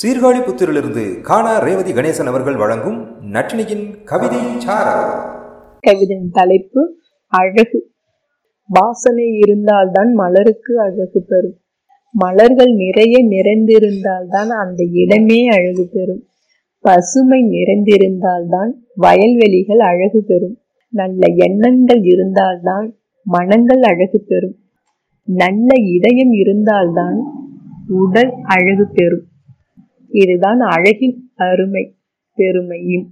சீர்காழிபுத்தூரிலிருந்து காணா ரேவதி கணேசன் அவர்கள் வழங்கும் நட்டினியின் கவிதை கவிதையின் தலைப்பு அழகு. வாசனை இருந்தால்தான் மலருக்கு அழகு பெறும். மலர்கள் நிறைய நிறைந்திருந்தால்தான் அந்த இடமே அழகு பெறும். பசுமை நிறைந்திருந்தால்தான் வயல்வெளிகள் அழகு பெறும். நல்ல எண்ணங்கள் இருந்தால்தான் மனங்கள் அழகு பெறும். நல்ல இதயம் இருந்தால்தான் உடல் அழகு பெறும். இதுதான் அழகின் அருமை பெருமையும்.